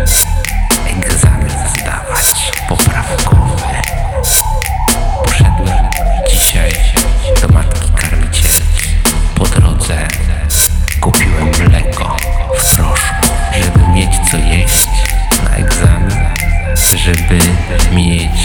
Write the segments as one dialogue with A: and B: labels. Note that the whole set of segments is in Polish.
A: egzamin zdawać poprawkowy. Poszedłem dzisiaj do matki karmicielki. Po drodze kupiłem mleko w proszku, żeby mieć co jeść na egzamin, żeby mieć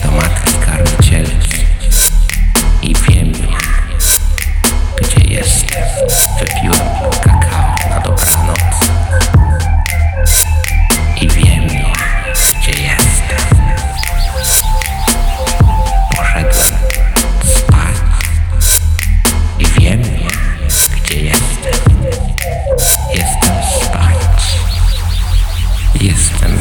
A: do matki karmicielki i wiem już, gdzie jestem. Wypiłem kakao na dobranoc i wiem już, gdzie jestem. Poszedłem spać i wiem już, gdzie jestem. Jestem spać. Jestem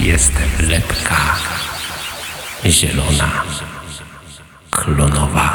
A: Jestem lepka, zielona, klonowa.